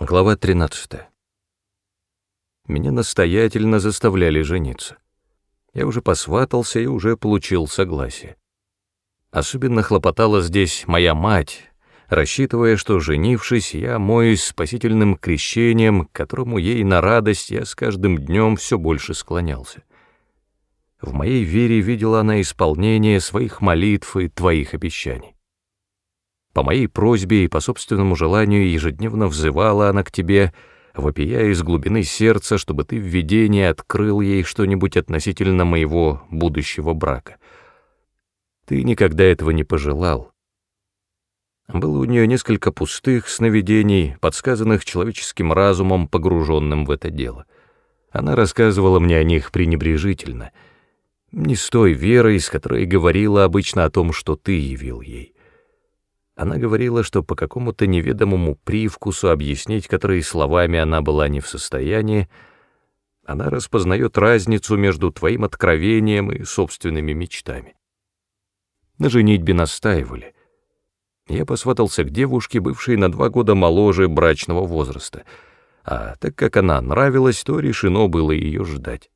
Глава 13. Меня настоятельно заставляли жениться. Я уже посватался и уже получил согласие. Особенно хлопотала здесь моя мать, рассчитывая, что, женившись, я моюсь спасительным крещением, к которому ей на радость я с каждым днем все больше склонялся. В моей вере видела она исполнение своих молитв и твоих обещаний. По моей просьбе и по собственному желанию ежедневно взывала она к тебе, вопия из глубины сердца, чтобы ты в видении открыл ей что-нибудь относительно моего будущего брака. Ты никогда этого не пожелал. Было у нее несколько пустых сновидений, подсказанных человеческим разумом, погруженным в это дело. Она рассказывала мне о них пренебрежительно, не с той верой, с которой говорила обычно о том, что ты явил ей. Она говорила, что по какому-то неведомому привкусу, объяснить которые словами она была не в состоянии, она распознает разницу между твоим откровением и собственными мечтами. На женитьбе настаивали. Я посватался к девушке, бывшей на два года моложе брачного возраста, а так как она нравилась, то решено было ее ждать.